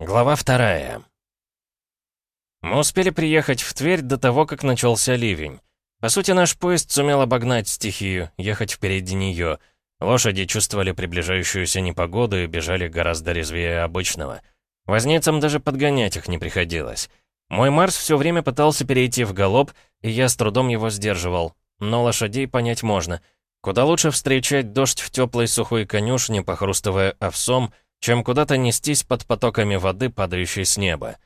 Глава вторая. Мы успели приехать в Тверь до того, как начался ливень. По сути, наш поезд сумел обогнать стихию, ехать впереди нее. Лошади чувствовали приближающуюся непогоду и бежали гораздо резвее обычного. Возницам даже подгонять их не приходилось. Мой Марс все время пытался перейти в галоп, и я с трудом его сдерживал. Но лошадей понять можно. Куда лучше встречать дождь в теплой сухой конюшне, похрустывая овсом, чем куда-то нестись под потоками воды, падающей с неба.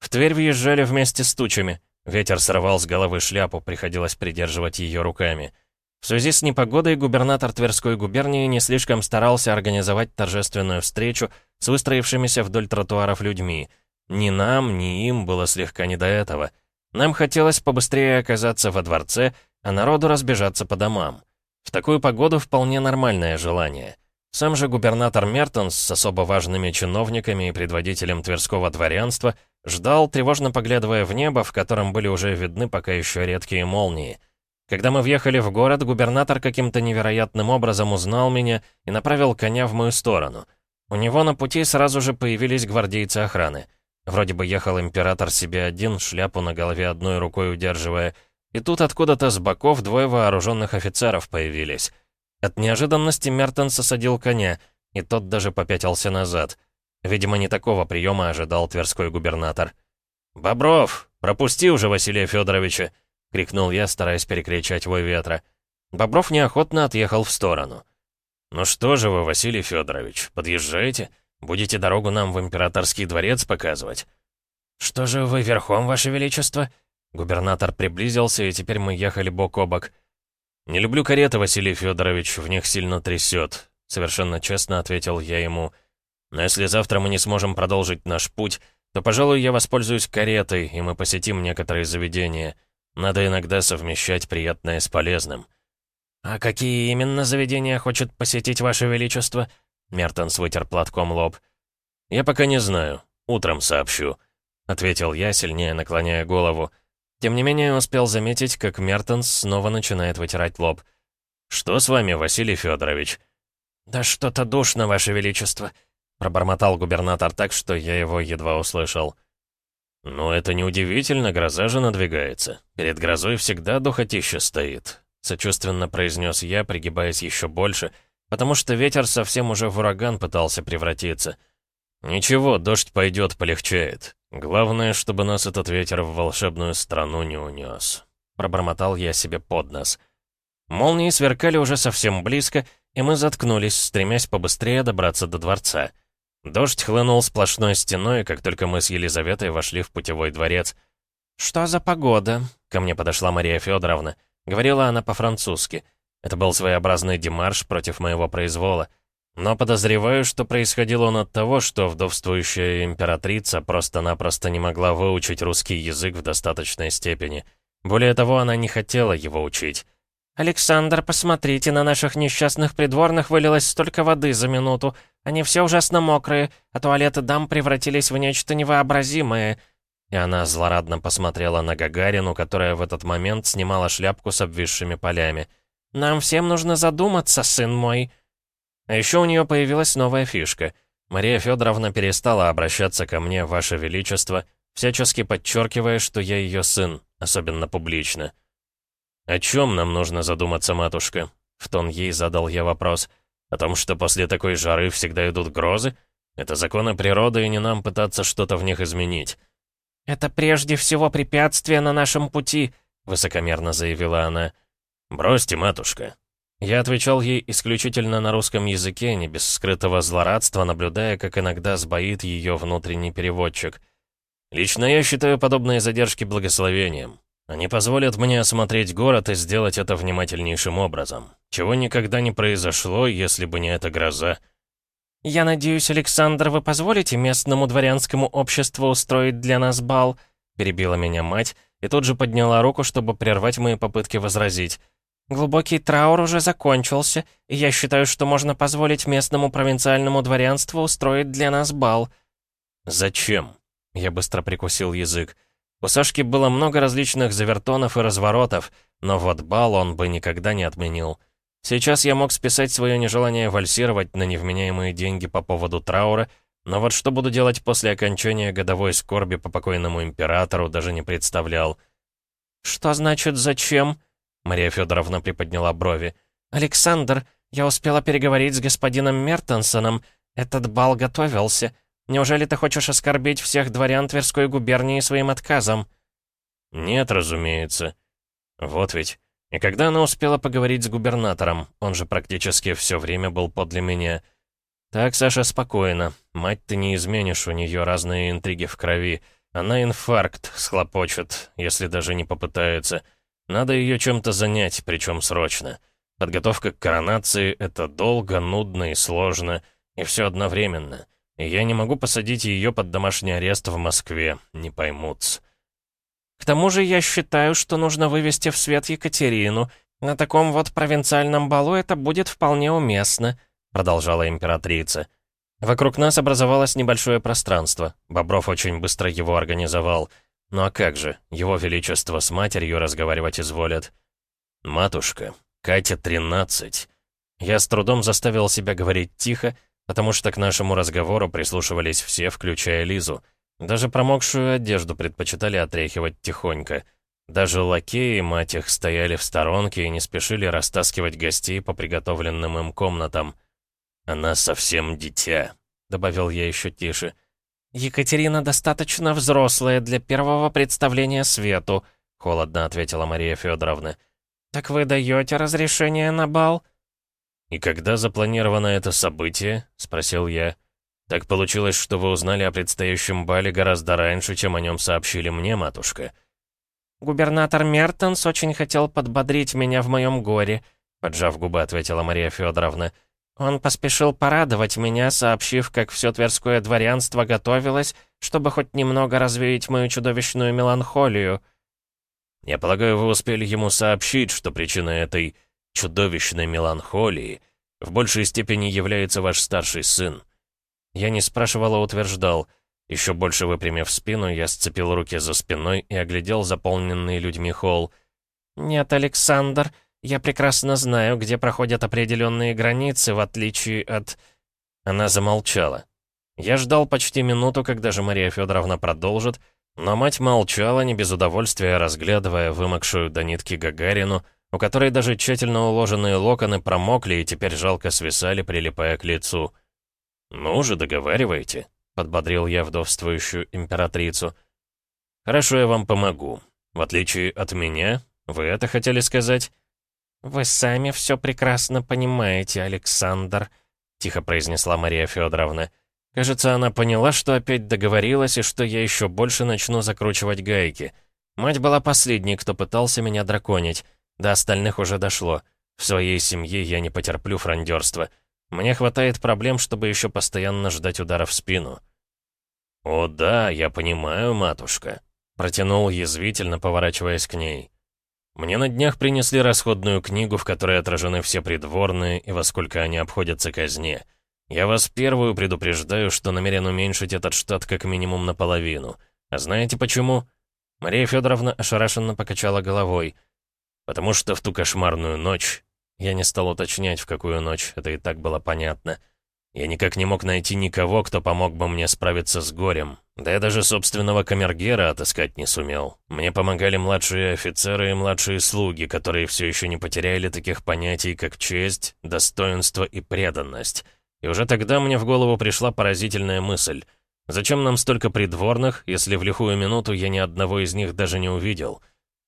В Тверь въезжали вместе с тучами. Ветер срывал с головы шляпу, приходилось придерживать ее руками. В связи с непогодой губернатор Тверской губернии не слишком старался организовать торжественную встречу с выстроившимися вдоль тротуаров людьми. Ни нам, ни им было слегка не до этого. Нам хотелось побыстрее оказаться во дворце, а народу разбежаться по домам. В такую погоду вполне нормальное желание. Сам же губернатор Мертонс с особо важными чиновниками и предводителем Тверского дворянства ждал, тревожно поглядывая в небо, в котором были уже видны пока еще редкие молнии. Когда мы въехали в город, губернатор каким-то невероятным образом узнал меня и направил коня в мою сторону. У него на пути сразу же появились гвардейцы охраны. Вроде бы ехал император себе один, шляпу на голове одной рукой удерживая, и тут откуда-то с боков двое вооруженных офицеров появились. От неожиданности Мертон сосадил коня, и тот даже попятился назад. Видимо, не такого приема ожидал тверской губернатор. «Бобров, пропусти уже Василия Федоровича!» — крикнул я, стараясь перекричать вой ветра. Бобров неохотно отъехал в сторону. «Ну что же вы, Василий Федорович, подъезжайте? Будете дорогу нам в императорский дворец показывать?» «Что же вы верхом, ваше величество?» Губернатор приблизился, и теперь мы ехали бок о бок. «Не люблю кареты, Василий Федорович, в них сильно трясет», — совершенно честно ответил я ему. «Но если завтра мы не сможем продолжить наш путь, то, пожалуй, я воспользуюсь каретой, и мы посетим некоторые заведения. Надо иногда совмещать приятное с полезным». «А какие именно заведения хочет посетить Ваше Величество?» Мертонс вытер платком лоб. «Я пока не знаю. Утром сообщу», — ответил я, сильнее наклоняя голову. Тем не менее, успел заметить, как Мертенс снова начинает вытирать лоб. «Что с вами, Василий Федорович?» «Да что-то душно, Ваше Величество», — пробормотал губернатор так, что я его едва услышал. «Ну, это неудивительно, гроза же надвигается. Перед грозой всегда духотища стоит», — сочувственно произнес я, пригибаясь еще больше, потому что ветер совсем уже в ураган пытался превратиться. «Ничего, дождь пойдет, полегчает. Главное, чтобы нас этот ветер в волшебную страну не унес. Пробормотал я себе под нос. Молнии сверкали уже совсем близко, и мы заткнулись, стремясь побыстрее добраться до дворца. Дождь хлынул сплошной стеной, как только мы с Елизаветой вошли в путевой дворец. «Что за погода?» — ко мне подошла Мария Федоровна. Говорила она по-французски. Это был своеобразный демарш против моего произвола. Но подозреваю, что происходило он от того, что вдовствующая императрица просто-напросто не могла выучить русский язык в достаточной степени. Более того, она не хотела его учить. «Александр, посмотрите, на наших несчастных придворных вылилось столько воды за минуту. Они все ужасно мокрые, а туалеты дам превратились в нечто невообразимое». И она злорадно посмотрела на Гагарину, которая в этот момент снимала шляпку с обвисшими полями. «Нам всем нужно задуматься, сын мой». А еще у нее появилась новая фишка. Мария Федоровна перестала обращаться ко мне, Ваше Величество, всячески подчеркивая, что я ее сын, особенно публично. «О чем нам нужно задуматься, матушка?» В тон ей задал я вопрос. «О том, что после такой жары всегда идут грозы? Это законы природы, и не нам пытаться что-то в них изменить». «Это прежде всего препятствие на нашем пути», — высокомерно заявила она. «Бросьте, матушка. Я отвечал ей исключительно на русском языке, не без скрытого злорадства, наблюдая, как иногда сбоит ее внутренний переводчик. Лично я считаю подобные задержки благословением. Они позволят мне осмотреть город и сделать это внимательнейшим образом, чего никогда не произошло, если бы не эта гроза. «Я надеюсь, Александр, вы позволите местному дворянскому обществу устроить для нас бал?» перебила меня мать и тут же подняла руку, чтобы прервать мои попытки возразить. Глубокий траур уже закончился, и я считаю, что можно позволить местному провинциальному дворянству устроить для нас бал». «Зачем?» Я быстро прикусил язык. У Сашки было много различных завертонов и разворотов, но вот бал он бы никогда не отменил. Сейчас я мог списать свое нежелание вальсировать на невменяемые деньги по поводу траура, Но вот что буду делать после окончания годовой скорби по покойному императору, даже не представлял. «Что значит «зачем»?» Мария Федоровна приподняла брови. «Александр, я успела переговорить с господином Мертенсоном. Этот бал готовился. Неужели ты хочешь оскорбить всех дворян Тверской губернии своим отказом?» «Нет, разумеется. Вот ведь. И когда она успела поговорить с губернатором, он же практически все время был подле меня. Так, Саша, спокойно. Мать ты не изменишь, у нее разные интриги в крови. Она инфаркт схлопочет, если даже не попытается. Надо ее чем-то занять, причем срочно. Подготовка к коронации — это долго, нудно и сложно, и все одновременно. И я не могу посадить ее под домашний арест в Москве, не поймут. К тому же я считаю, что нужно вывести в свет Екатерину. На таком вот провинциальном балу это будет вполне уместно», — продолжала императрица. Вокруг нас образовалось небольшое пространство. Бобров очень быстро его организовал. Ну а как же, его величество с матерью разговаривать изволят. «Матушка, Катя 13». Я с трудом заставил себя говорить тихо, потому что к нашему разговору прислушивались все, включая Лизу. Даже промокшую одежду предпочитали отряхивать тихонько. Даже лакеи, мать их, стояли в сторонке и не спешили растаскивать гостей по приготовленным им комнатам. «Она совсем дитя», — добавил я еще тише. «Екатерина достаточно взрослая для первого представления свету», — холодно ответила Мария Федоровна. «Так вы даете разрешение на бал?» «И когда запланировано это событие?» — спросил я. «Так получилось, что вы узнали о предстоящем бале гораздо раньше, чем о нем сообщили мне, матушка». «Губернатор Мертенс очень хотел подбодрить меня в моем горе», — поджав губы, ответила Мария Федоровна. «Он поспешил порадовать меня, сообщив, как все тверское дворянство готовилось, чтобы хоть немного развеять мою чудовищную меланхолию». «Я полагаю, вы успели ему сообщить, что причиной этой чудовищной меланхолии в большей степени является ваш старший сын. Я не спрашивал, а утверждал. Еще больше выпрямив спину, я сцепил руки за спиной и оглядел заполненный людьми холл. «Нет, Александр, я прекрасно знаю, где проходят определенные границы, в отличие от...» Она замолчала. Я ждал почти минуту, когда же Мария Федоровна продолжит, но мать молчала, не без удовольствия разглядывая вымокшую до нитки Гагарину, у которой даже тщательно уложенные локоны промокли и теперь жалко свисали, прилипая к лицу. «Ну же, договаривайте», — подбодрил я вдовствующую императрицу. «Хорошо, я вам помогу. В отличие от меня, вы это хотели сказать?» «Вы сами все прекрасно понимаете, Александр», — тихо произнесла Мария Федоровна. Кажется, она поняла, что опять договорилась, и что я еще больше начну закручивать гайки. Мать была последней, кто пытался меня драконить. До остальных уже дошло. В своей семье я не потерплю фрондерства. Мне хватает проблем, чтобы еще постоянно ждать удара в спину. «О да, я понимаю, матушка», — протянул язвительно, поворачиваясь к ней. «Мне на днях принесли расходную книгу, в которой отражены все придворные и во сколько они обходятся казне. Я вас первую предупреждаю, что намерен уменьшить этот штат как минимум наполовину. А знаете почему?» Мария Федоровна ошарашенно покачала головой. «Потому что в ту кошмарную ночь я не стал уточнять, в какую ночь, это и так было понятно. Я никак не мог найти никого, кто помог бы мне справиться с горем. Да я даже собственного камергера отыскать не сумел. Мне помогали младшие офицеры и младшие слуги, которые все еще не потеряли таких понятий, как честь, достоинство и преданность. И уже тогда мне в голову пришла поразительная мысль. Зачем нам столько придворных, если в лихую минуту я ни одного из них даже не увидел?»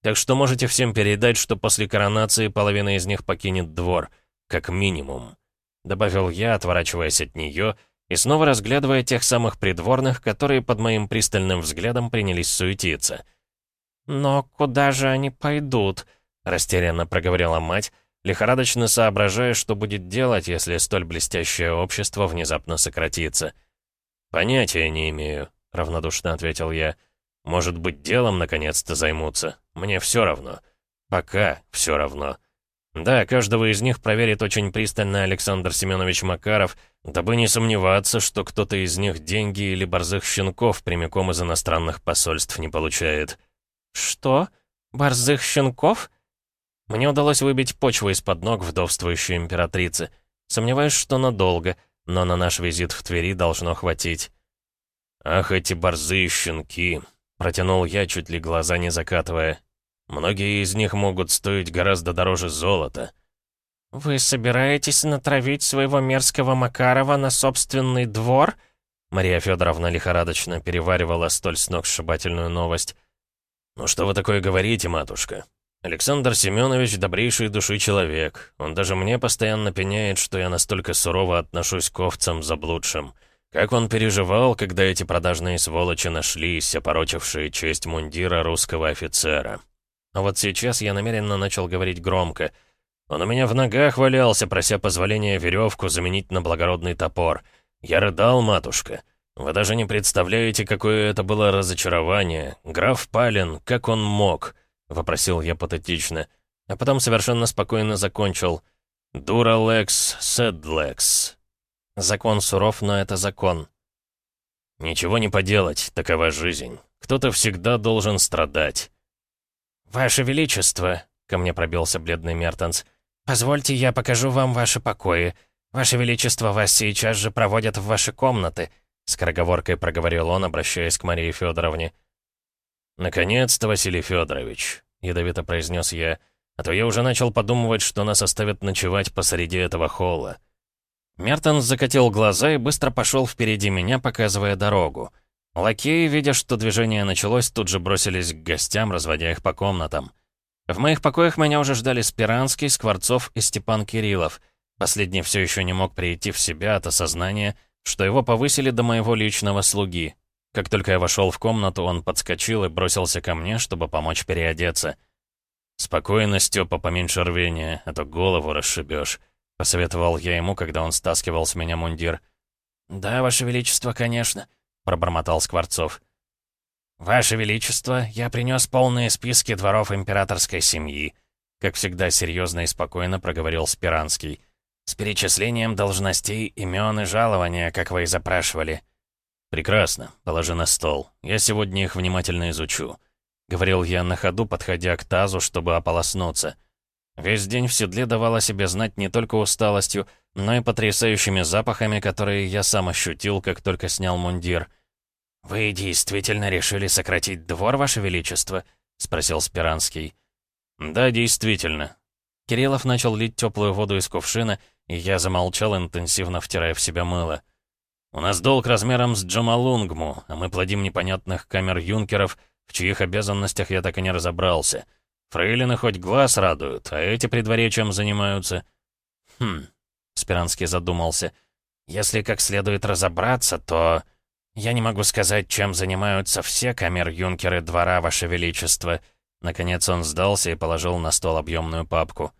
Так что можете всем передать, что после коронации половина из них покинет двор. Как минимум. Добавил я, отворачиваясь от нее, и снова разглядывая тех самых придворных, которые под моим пристальным взглядом принялись суетиться. «Но куда же они пойдут?» — растерянно проговорила мать, лихорадочно соображая, что будет делать, если столь блестящее общество внезапно сократится. «Понятия не имею», — равнодушно ответил я. «Может быть, делом наконец-то займутся. Мне все равно. Пока все равно. Да, каждого из них проверит очень пристально Александр Семенович Макаров, дабы не сомневаться, что кто-то из них деньги или борзых щенков прямиком из иностранных посольств не получает. «Что? Борзых щенков?» Мне удалось выбить почву из-под ног вдовствующей императрицы. Сомневаюсь, что надолго. но на наш визит в Твери должно хватить. «Ах, эти борзые щенки!» — протянул я, чуть ли глаза не закатывая. «Многие из них могут стоить гораздо дороже золота». «Вы собираетесь натравить своего мерзкого Макарова на собственный двор?» Мария Федоровна лихорадочно переваривала столь сногсшибательную новость. «Ну что вы такое говорите, матушка? Александр Семенович добрейший души человек. Он даже мне постоянно пеняет, что я настолько сурово отношусь к овцам заблудшим. Как он переживал, когда эти продажные сволочи нашлись, опорочившие честь мундира русского офицера. А вот сейчас я намеренно начал говорить громко — он у меня в ногах валялся, прося позволения веревку заменить на благородный топор. Я рыдал, матушка. Вы даже не представляете, какое это было разочарование. Граф Палин, как он мог?» — вопросил я патетично. А потом совершенно спокойно закончил. «Дура лекс, сед лекс». Закон суров, но это закон. Ничего не поделать, такова жизнь. Кто-то всегда должен страдать. «Ваше Величество», — ко мне пробился бледный Мертенс, «Позвольте, я покажу вам ваши покои. Ваше Величество, вас сейчас же проводят в ваши комнаты», — скороговоркой проговорил он, обращаясь к Марии Федоровне. «Наконец-то, Василий Федорович», — ядовито произнес я, «а то я уже начал подумывать, что нас оставят ночевать посреди этого холла». Мертенс закатил глаза и быстро пошел впереди меня, показывая дорогу. Лакеи, видя, что движение началось, тут же бросились к гостям, разводя их по комнатам. В моих покоях меня уже ждали Спиранский, Скворцов и Степан Кириллов. Последний все еще не мог прийти в себя от осознания, что его повысили до моего личного слуги. Как только я вошел в комнату, он подскочил и бросился ко мне, чтобы помочь переодеться. «Спокойно, Степа, поменьше рвения, а то голову расшибешь», — посоветовал я ему, когда он стаскивал с меня мундир. «Да, Ваше Величество, конечно», — пробормотал Скворцов. «Ваше Величество, я принес полные списки дворов императорской семьи», как всегда серьезно и спокойно проговорил Спиранский. «С перечислением должностей, имен и жалования, как вы и запрашивали». «Прекрасно. Положи на стол. Я сегодня их внимательно изучу», — говорил я на ходу, подходя к тазу, чтобы ополоснуться. Весь день в седле давала себе знать не только усталостью, но и потрясающими запахами, которые я сам ощутил, как только снял мундир — «Вы действительно решили сократить двор, Ваше Величество?» — спросил Спиранский. «Да, действительно». Кириллов начал лить теплую воду из кувшина, и я замолчал, интенсивно втирая в себя мыло. «У нас долг размером с Джамалунгму, а мы плодим непонятных камер-юнкеров, в чьих обязанностях я так и не разобрался. Фрейлины хоть глаз радуют, а эти при дворе чем занимаются?» «Хм...» — Спиранский задумался. «Если как следует разобраться, то...» «Я не могу сказать, чем занимаются все камер-юнкеры двора, Ваше Величество». Наконец он сдался и положил на стол объемную папку.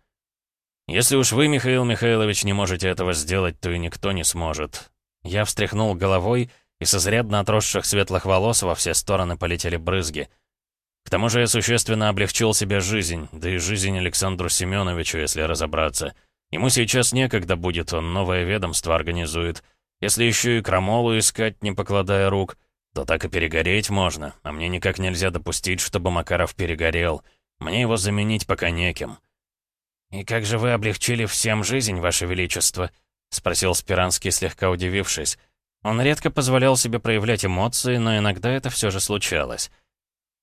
«Если уж вы, Михаил Михайлович, не можете этого сделать, то и никто не сможет». Я встряхнул головой, и со изрядно отросших светлых волос во все стороны полетели брызги. К тому же я существенно облегчил себе жизнь, да и жизнь Александру Семеновичу, если разобраться. Ему сейчас некогда будет, он новое ведомство организует — если еще и крамолу искать, не покладая рук, то так и перегореть можно, а мне никак нельзя допустить, чтобы Макаров перегорел. Мне его заменить пока неким». «И как же вы облегчили всем жизнь, Ваше Величество?» — спросил Спиранский, слегка удивившись. Он редко позволял себе проявлять эмоции, но иногда это все же случалось.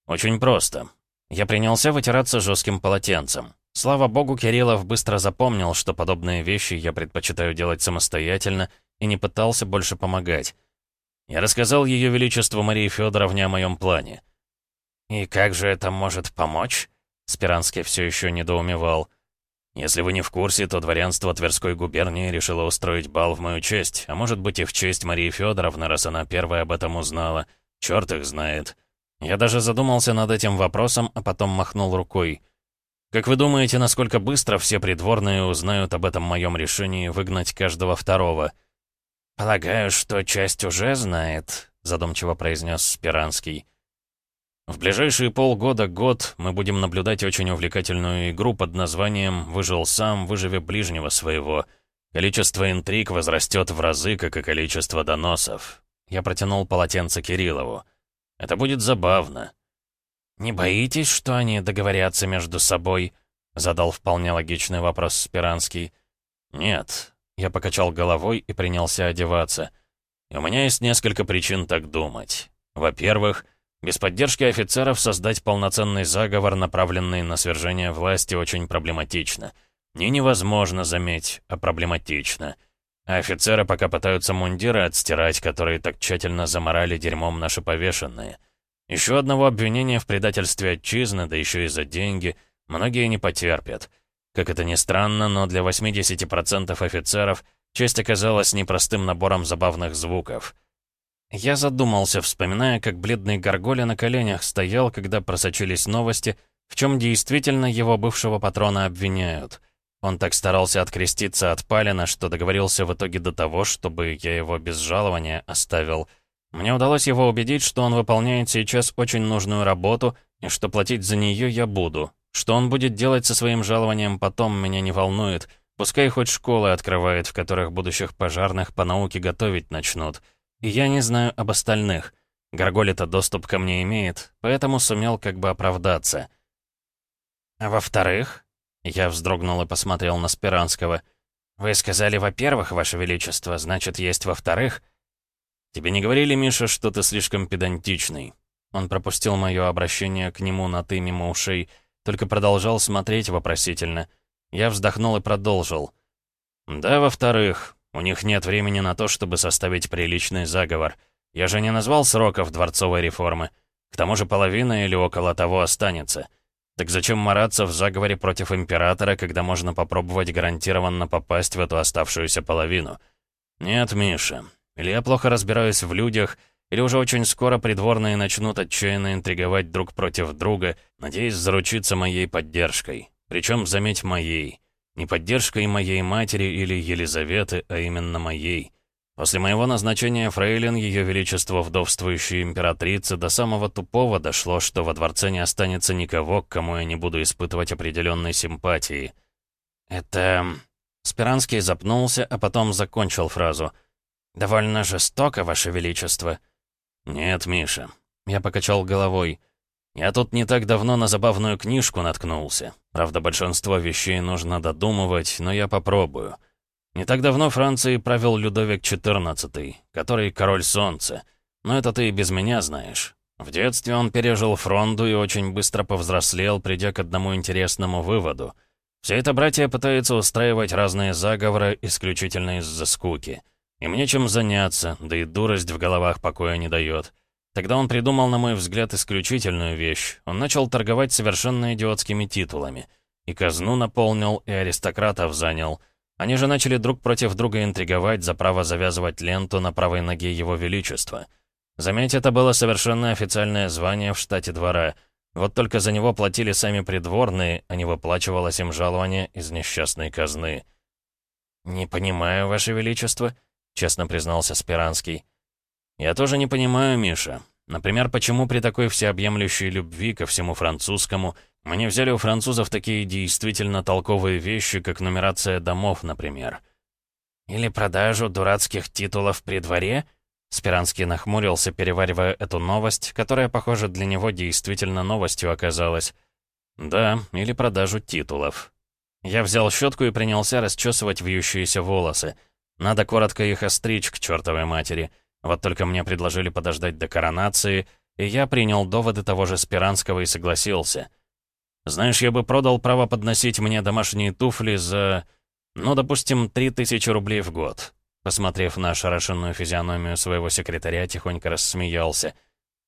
«Очень просто. Я принялся вытираться жестким полотенцем. Слава богу, Кириллов быстро запомнил, что подобные вещи я предпочитаю делать самостоятельно, и не пытался больше помогать. Я рассказал Ее Величеству Марии Федоровне о моем плане. «И как же это может помочь?» Спиранский все еще недоумевал. «Если вы не в курсе, то дворянство Тверской губернии решило устроить бал в мою честь, а может быть и в честь Марии Федоровны, раз она первая об этом узнала. Черт их знает». Я даже задумался над этим вопросом, а потом махнул рукой. «Как вы думаете, насколько быстро все придворные узнают об этом моем решении выгнать каждого второго?» «Полагаю, что часть уже знает», — задумчиво произнес Спиранский. «В ближайшие полгода-год мы будем наблюдать очень увлекательную игру под названием «Выжил сам, выживи ближнего своего». Количество интриг возрастет в разы, как и количество доносов. Я протянул полотенце Кириллову. Это будет забавно. «Не боитесь, что они договорятся между собой?» — задал вполне логичный вопрос Спиранский. «Нет, Я покачал головой и принялся одеваться. И у меня есть несколько причин так думать. Во-первых, без поддержки офицеров создать полноценный заговор, направленный на свержение власти, очень проблематично. Не невозможно, заметь, а проблематично. А офицеры пока пытаются мундиры отстирать, которые так тщательно заморали дерьмом наши повешенные. Еще одного обвинения в предательстве отчизны, да еще и за деньги, многие не потерпят. Как это ни странно, но для 80% офицеров честь оказалась непростым набором забавных звуков. Я задумался, вспоминая, как бледный Горголя на коленях стоял, когда просочились новости, в чем действительно его бывшего патрона обвиняют. Он так старался откреститься от Палина, что договорился в итоге до того, чтобы я его без жалования оставил. Мне удалось его убедить, что он выполняет сейчас очень нужную работу, и что платить за нее я буду. Что он будет делать со своим жалованием потом, меня не волнует. Пускай хоть школы открывает, в которых будущих пожарных по науке готовить начнут. И я не знаю об остальных. Горголи-то доступ ко мне имеет, поэтому сумел как бы оправдаться. А во-вторых, я вздрогнул и посмотрел на Спиранского. «Вы сказали, во-первых, Ваше Величество, значит, есть во-вторых?» «Тебе не говорили, Миша, что ты слишком педантичный?» Он пропустил мое обращение к нему на «ты» мимо ушей, только продолжал смотреть вопросительно. Я вздохнул и продолжил. «Да, во-вторых, у них нет времени на то, чтобы составить приличный заговор. Я же не назвал сроков дворцовой реформы. К тому же половина или около того останется. Так зачем мараться в заговоре против императора, когда можно попробовать гарантированно попасть в эту оставшуюся половину? Нет, Миша. Или я плохо разбираюсь в людях, или уже очень скоро придворные начнут отчаянно интриговать друг против друга, надеясь заручиться моей поддержкой. Причем, заметь, моей. Не поддержкой моей матери или Елизаветы, а именно моей. После моего назначения фрейлин, ее величество вдовствующей императрицы, до самого тупого дошло, что во дворце не останется никого, к кому я не буду испытывать определенной симпатии. Это... Спиранский запнулся, а потом закончил фразу. «Довольно жестоко, ваше величество». «Нет, Миша». Я покачал головой. Я тут не так давно на забавную книжку наткнулся. Правда, большинство вещей нужно додумывать, но я попробую. Не так давно Францией правил Людовик XIV, который король солнца. Но это ты и без меня знаешь. В детстве он пережил фронту и очень быстро повзрослел, придя к одному интересному выводу. Все это братья пытаются устраивать разные заговоры исключительно из-за скуки. Им нечем заняться, да и дурость в головах покоя не дает. Тогда он придумал, на мой взгляд, исключительную вещь. Он начал торговать совершенно идиотскими титулами. И казну наполнил, и аристократов занял. Они же начали друг против друга интриговать за право завязывать ленту на правой ноге его величества. Заметь, это было совершенно официальное звание в штате двора. Вот только за него платили сами придворные, а не выплачивалось им жалование из несчастной казны. «Не понимаю, ваше величество», — честно признался Спиранский. «Я тоже не понимаю, Миша. Например, почему при такой всеобъемлющей любви ко всему французскому мы не взяли у французов такие действительно толковые вещи, как нумерация домов, например?» «Или продажу дурацких титулов при дворе?» Спиранский нахмурился, переваривая эту новость, которая, похоже, для него действительно новостью оказалась. «Да, или продажу титулов». Я взял щетку и принялся расчесывать вьющиеся волосы. Надо коротко их остричь к чертовой матери. Вот только мне предложили подождать до коронации, и я принял доводы того же Спиранского и согласился. Знаешь, я бы продал право подносить мне домашние туфли за, ну, допустим, три тысячи рублей в год. Посмотрев на ошарашенную физиономию своего секретаря, тихонько рассмеялся.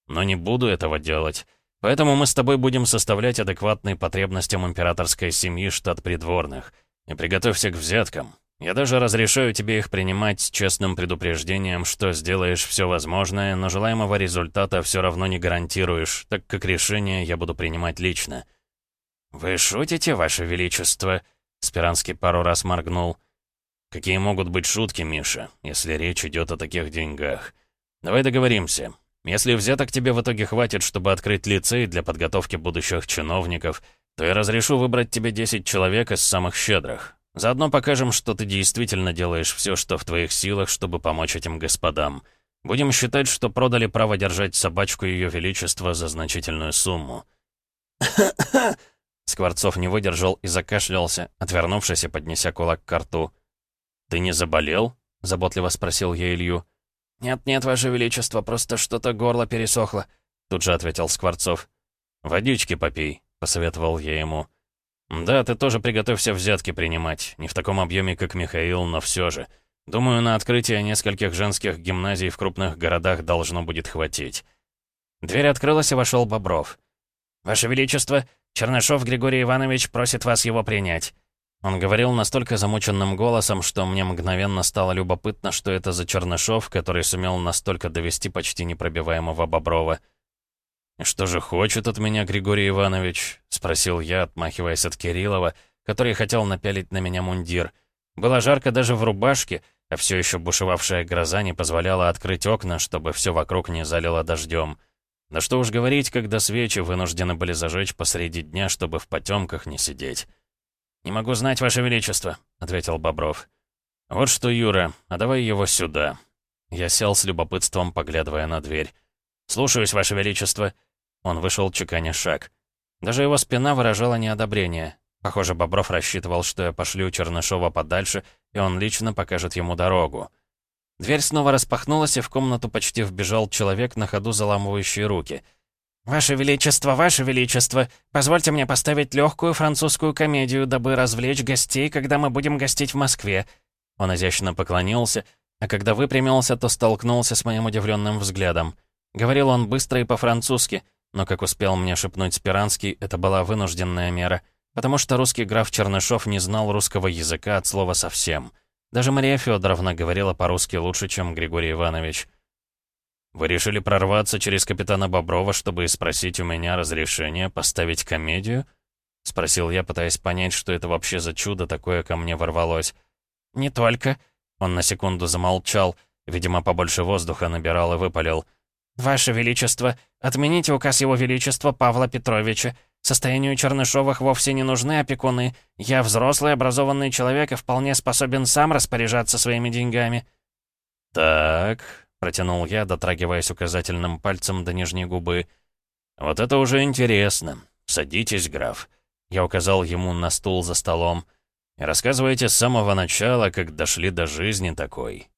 Но не буду этого делать. Поэтому мы с тобой будем составлять адекватный потребностям императорской семьи штат придворных. И приготовься к взяткам. Я даже разрешаю тебе их принимать с честным предупреждением, что сделаешь все возможное, но желаемого результата все равно не гарантируешь, так как решение я буду принимать лично». «Вы шутите, Ваше Величество?» Спиранский пару раз моргнул. «Какие могут быть шутки, Миша, если речь идет о таких деньгах? Давай договоримся. Если взяток тебе в итоге хватит, чтобы открыть лицей для подготовки будущих чиновников, то я разрешу выбрать тебе 10 человек из самых щедрых. Заодно покажем, что ты действительно делаешь все, что в твоих силах, чтобы помочь этим господам. Будем считать, что продали право держать собачку Ее Величества за значительную сумму». Скворцов не выдержал и закашлялся, отвернувшись и поднеся кулак к рту. «Ты не заболел?» — заботливо спросил я Илью. «Нет-нет, Ваше Величество, просто что-то горло пересохло», — тут же ответил Скворцов. «Водички попей», — посоветовал я ему. «Да, ты тоже приготовься взятки принимать. Не в таком объеме, как Михаил, но все же. Думаю, на открытие нескольких женских гимназий в крупных городах должно будет хватить». Дверь открылась, и вошел Бобров. «Ваше Величество, Чернышов Григорий Иванович просит вас его принять». Он говорил настолько замученным голосом, что мне мгновенно стало любопытно, что это за Чернышов, который сумел настолько довести почти непробиваемого Боброва. «Что же хочет от меня Григорий Иванович?» — спросил я, отмахиваясь от Кириллова, который хотел напялить на меня мундир. Было жарко даже в рубашке, а все еще бушевавшая гроза не позволяла открыть окна, чтобы все вокруг не залило дождем. Да что уж говорить, когда свечи вынуждены были зажечь посреди дня, чтобы в потемках не сидеть. «Не могу знать, Ваше Величество», — ответил Бобров. «Вот что, Юра, а давай его сюда». Я сел с любопытством, поглядывая на дверь. «Слушаюсь, Ваше Величество». Он вышел, чеканя шаг. Даже его спина выражала неодобрение. Похоже, Бобров рассчитывал, что я пошлю Чернышова подальше, и он лично покажет ему дорогу. Дверь снова распахнулась, и в комнату почти вбежал человек, на ходу заламывающий руки. «Ваше Величество, Ваше Величество, позвольте мне поставить легкую французскую комедию, дабы развлечь гостей, когда мы будем гостить в Москве». Он изящно поклонился, а когда выпрямился, то столкнулся с моим удивленным взглядом. Говорил он быстро и по-французски — но, как успел мне шепнуть Спиранский, это была вынужденная мера, потому что русский граф Чернышов не знал русского языка от слова совсем. Даже Мария Федоровна говорила по-русски лучше, чем Григорий Иванович. «Вы решили прорваться через капитана Боброва, чтобы спросить у меня разрешение поставить комедию?» — спросил я, пытаясь понять, что это вообще за чудо такое ко мне ворвалось. «Не только». Он на секунду замолчал, видимо, побольше воздуха набирал и выпалил. «Ваше Величество, отмените указ Его Величества Павла Петровича. Состоянию Чернышовых вовсе не нужны опекуны. Я взрослый, образованный человек и вполне способен сам распоряжаться своими деньгами». «Так», — протянул я, дотрагиваясь указательным пальцем до нижней губы. «Вот это уже интересно. Садитесь, граф». Я указал ему на стул за столом. «И рассказывайте с самого начала, как дошли до жизни такой».